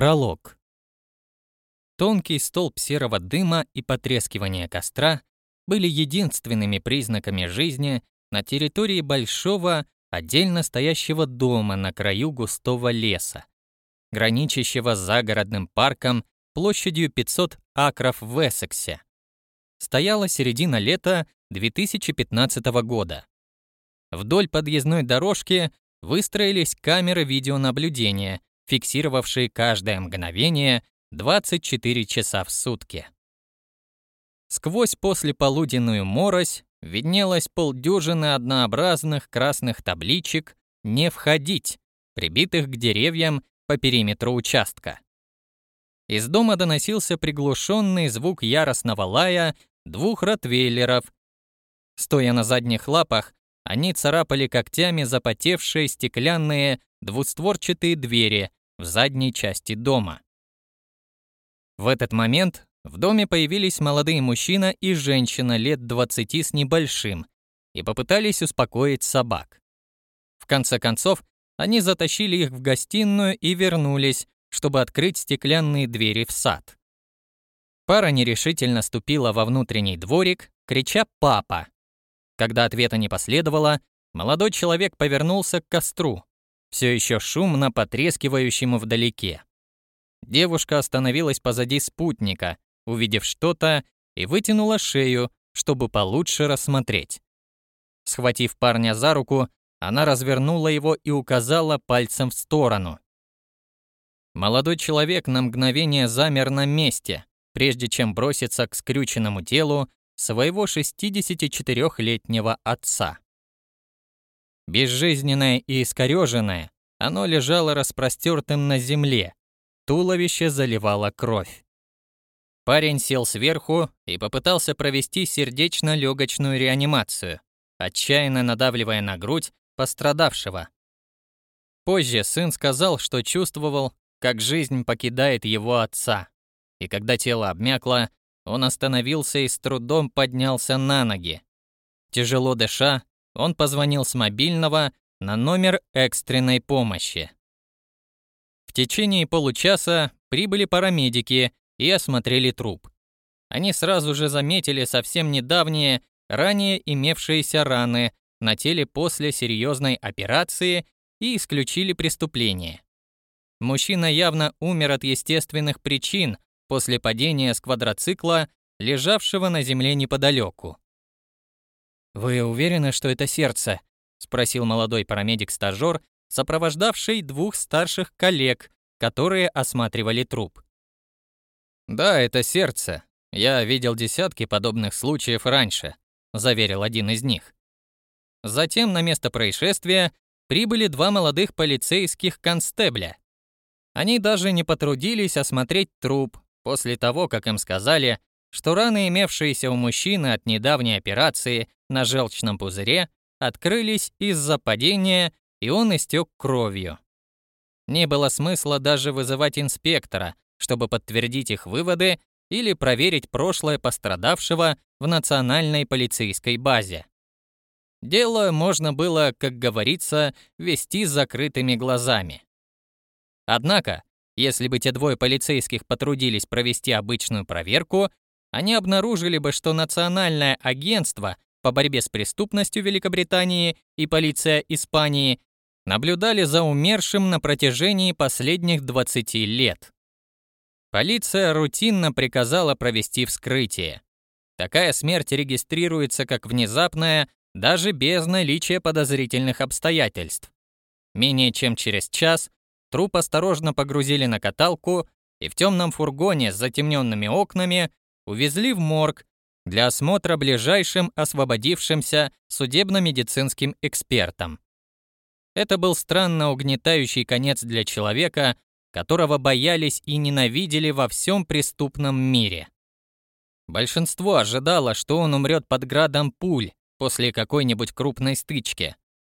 Пролог. Тонкий столб серого дыма и потрескивание костра были единственными признаками жизни на территории большого, отдельно стоящего дома на краю густого леса, граничащего с загородным парком площадью 500 акров в Эссексе. Стояла середина лета 2015 года. Вдоль подъездной дорожки выстроились камеры видеонаблюдения, фиксировавшие каждое мгновение 24 часа в сутки. Сквозь послеполуденную морось виднелось полдюжины однообразных красных табличек «Не входить», прибитых к деревьям по периметру участка. Из дома доносился приглушенный звук яростного лая двух ротвейлеров. Стоя на задних лапах, они царапали когтями запотевшие стеклянные двустворчатые двери, в задней части дома. В этот момент в доме появились молодые мужчина и женщина лет 20 с небольшим и попытались успокоить собак. В конце концов, они затащили их в гостиную и вернулись, чтобы открыть стеклянные двери в сад. Пара нерешительно ступила во внутренний дворик, крича «папа». Когда ответа не последовало, молодой человек повернулся к костру, все еще шумно потрескивающему вдалеке. Девушка остановилась позади спутника, увидев что-то, и вытянула шею, чтобы получше рассмотреть. Схватив парня за руку, она развернула его и указала пальцем в сторону. Молодой человек на мгновение замер на месте, прежде чем броситься к скрюченному телу своего 64-летнего отца. Безжизненное и искореженное, оно лежало распростертым на земле. Туловище заливало кровь. Парень сел сверху и попытался провести сердечно-легочную реанимацию, отчаянно надавливая на грудь пострадавшего. Позже сын сказал, что чувствовал, как жизнь покидает его отца. И когда тело обмякло, он остановился и с трудом поднялся на ноги. Тяжело дыша, он позвонил с мобильного на номер экстренной помощи. В течение получаса прибыли парамедики и осмотрели труп. Они сразу же заметили совсем недавние, ранее имевшиеся раны на теле после серьезной операции и исключили преступление. Мужчина явно умер от естественных причин после падения с квадроцикла, лежавшего на земле неподалеку. «Вы уверены, что это сердце?» — спросил молодой парамедик-стажёр, сопровождавший двух старших коллег, которые осматривали труп. «Да, это сердце. Я видел десятки подобных случаев раньше», — заверил один из них. Затем на место происшествия прибыли два молодых полицейских констебля. Они даже не потрудились осмотреть труп после того, как им сказали, что раны, имевшиеся у мужчины от недавней операции на желчном пузыре, открылись из-за падения, и он истек кровью. Не было смысла даже вызывать инспектора, чтобы подтвердить их выводы или проверить прошлое пострадавшего в национальной полицейской базе. Дело можно было, как говорится, вести закрытыми глазами. Однако, если бы те двое полицейских потрудились провести обычную проверку, они обнаружили бы, что Национальное агентство по борьбе с преступностью Великобритании и полиция Испании наблюдали за умершим на протяжении последних 20 лет. Полиция рутинно приказала провести вскрытие. Такая смерть регистрируется как внезапная, даже без наличия подозрительных обстоятельств. Менее чем через час труп осторожно погрузили на каталку и в темном фургоне с затемненными окнами увезли в морг для осмотра ближайшим освободившимся судебно-медицинским экспертам. Это был странно угнетающий конец для человека, которого боялись и ненавидели во всем преступном мире. Большинство ожидало, что он умрет под градом пуль после какой-нибудь крупной стычки.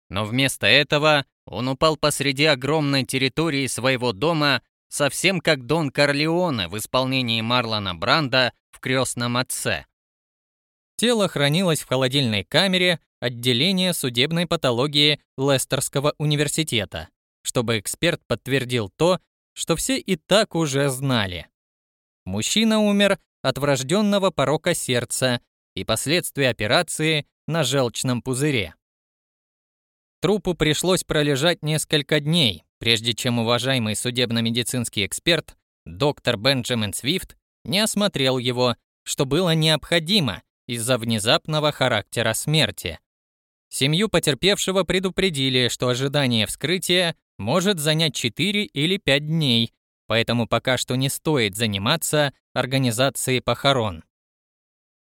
Но вместо этого он упал посреди огромной территории своего дома, совсем как Дон Корлеоне в исполнении Марлона Бранда в «Крестном отце». Тело хранилось в холодильной камере отделения судебной патологии Лестерского университета, чтобы эксперт подтвердил то, что все и так уже знали. Мужчина умер от врожденного порока сердца и последствий операции на желчном пузыре. Трупу пришлось пролежать несколько дней, прежде чем уважаемый судебно-медицинский эксперт, доктор Бенджамин Свифт, не осмотрел его, что было необходимо из-за внезапного характера смерти. Семью потерпевшего предупредили, что ожидание вскрытия может занять 4 или 5 дней, поэтому пока что не стоит заниматься организацией похорон.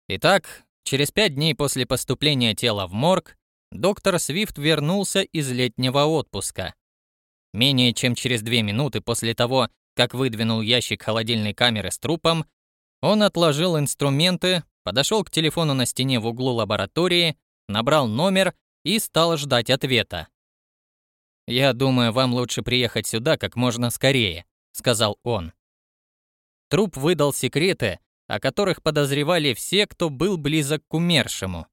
Итак, через 5 дней после поступления тела в морг доктор Свифт вернулся из летнего отпуска. Менее чем через 2 минуты после того, как выдвинул ящик холодильной камеры с трупом, он отложил инструменты, подошел к телефону на стене в углу лаборатории, набрал номер и стал ждать ответа. «Я думаю, вам лучше приехать сюда как можно скорее», — сказал он. Труп выдал секреты, о которых подозревали все, кто был близок к умершему.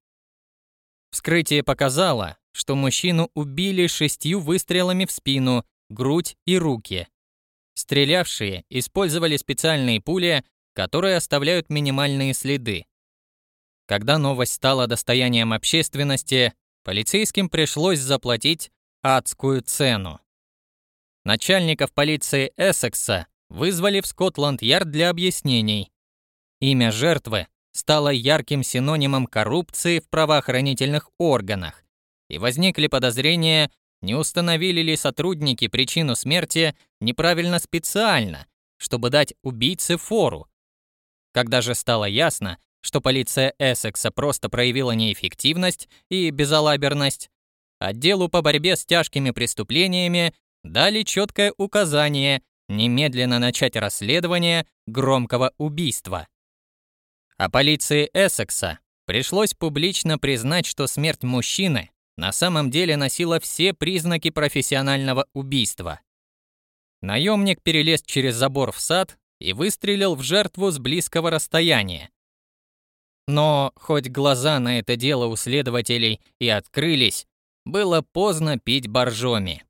Вскрытие показало, что мужчину убили шестью выстрелами в спину, грудь и руки. Стрелявшие использовали специальные пули, которые оставляют минимальные следы. Когда новость стала достоянием общественности, полицейским пришлось заплатить адскую цену. Начальников полиции Эссекса вызвали в Скотланд-Ярд для объяснений. Имя жертвы стало ярким синонимом коррупции в правоохранительных органах, и возникли подозрения, не установили ли сотрудники причину смерти неправильно специально, чтобы дать убийце фору. Когда же стало ясно, что полиция Эссекса просто проявила неэффективность и безалаберность, отделу по борьбе с тяжкими преступлениями дали четкое указание немедленно начать расследование громкого убийства. А полиции Эссекса пришлось публично признать, что смерть мужчины на самом деле носила все признаки профессионального убийства. Наемник перелез через забор в сад и выстрелил в жертву с близкого расстояния. Но хоть глаза на это дело у следователей и открылись, было поздно пить боржоми.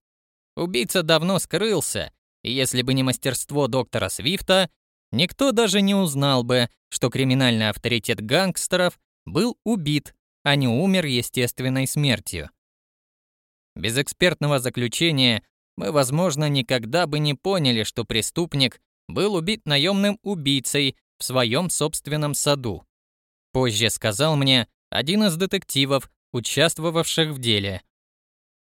Убийца давно скрылся, и если бы не мастерство доктора Свифта, никто даже не узнал бы, что криминальный авторитет гангстеров был убит, а не умер естественной смертью. Без экспертного заключения мы, возможно, никогда бы не поняли, что преступник был убит наемным убийцей в своем собственном саду. Позже сказал мне один из детективов, участвовавших в деле.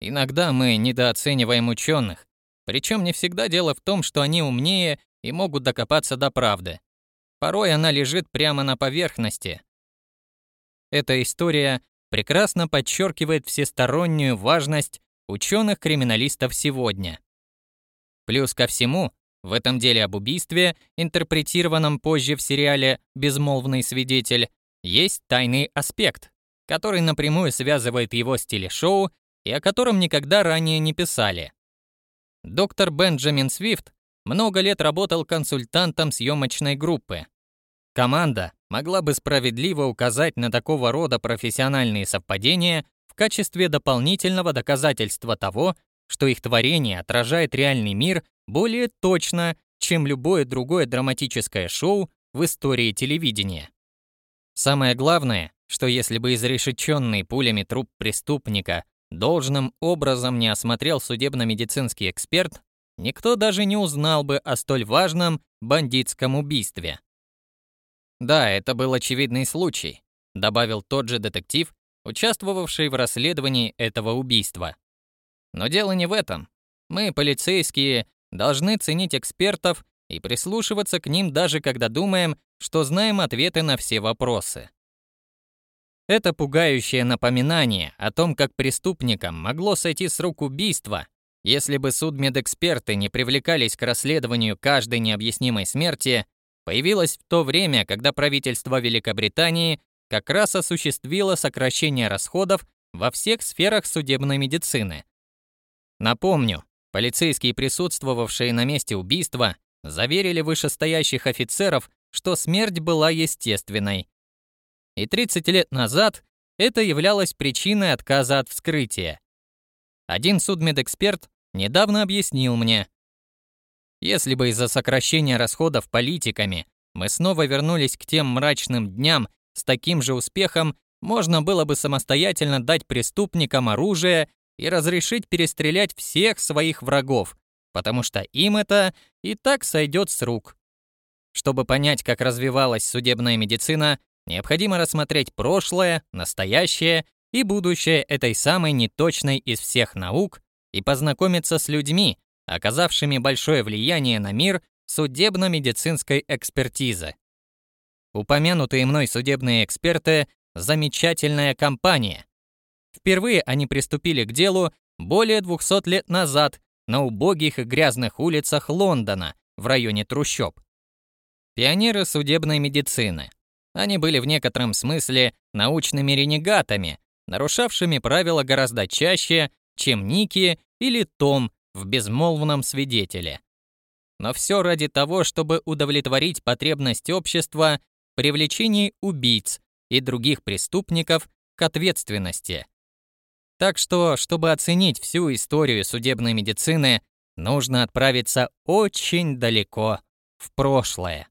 Иногда мы недооцениваем ученых, причем не всегда дело в том, что они умнее и могут докопаться до правды. Порой она лежит прямо на поверхности. Эта история прекрасно подчеркивает всестороннюю важность ученых-криминалистов сегодня. Плюс ко всему, в этом деле об убийстве, интерпретированном позже в сериале «Безмолвный свидетель», есть тайный аспект, который напрямую связывает его с телешоу и о котором никогда ранее не писали. Доктор Бенджамин Свифт много лет работал консультантом съемочной группы. Команда могла бы справедливо указать на такого рода профессиональные совпадения в качестве дополнительного доказательства того, что их творение отражает реальный мир более точно, чем любое другое драматическое шоу в истории телевидения. Самое главное, что если бы изрешеченный пулями труп преступника должным образом не осмотрел судебно-медицинский эксперт, никто даже не узнал бы о столь важном бандитском убийстве. Да, это был очевидный случай, добавил тот же детектив, участвовавший в расследовании этого убийства. Но дело не в этом. Мы, полицейские, должны ценить экспертов и прислушиваться к ним даже когда думаем, что знаем ответы на все вопросы. Это пугающее напоминание о том, как преступникам могло сойти с рук убийства, если бы судмедэксперты не привлекались к расследованию каждой необъяснимой смерти, появилось в то время, когда правительство Великобритании как раз осуществило сокращение расходов во всех сферах судебной медицины. Напомню, полицейские, присутствовавшие на месте убийства, заверили вышестоящих офицеров, что смерть была естественной. И 30 лет назад это являлось причиной отказа от вскрытия. Один судмедэксперт недавно объяснил мне. Если бы из-за сокращения расходов политиками мы снова вернулись к тем мрачным дням с таким же успехом, можно было бы самостоятельно дать преступникам оружие и разрешить перестрелять всех своих врагов, потому что им это и так сойдет с рук. Чтобы понять, как развивалась судебная медицина, необходимо рассмотреть прошлое, настоящее и будущее этой самой неточной из всех наук и познакомиться с людьми, оказавшими большое влияние на мир судебно-медицинской экспертизы. Упомянутые мной судебные эксперты – замечательная компания. Впервые они приступили к делу более 200 лет назад на убогих и грязных улицах Лондона в районе трущоб. Пионеры судебной медицины. Они были в некотором смысле научными ренегатами, нарушавшими правила гораздо чаще, чем Ники или Том в безмолвном свидетеле. Но все ради того, чтобы удовлетворить потребность общества в привлечении убийц и других преступников к ответственности. Так что, чтобы оценить всю историю судебной медицины, нужно отправиться очень далеко в прошлое.